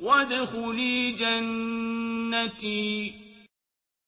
وَادْخُلِي جَنَّتِي.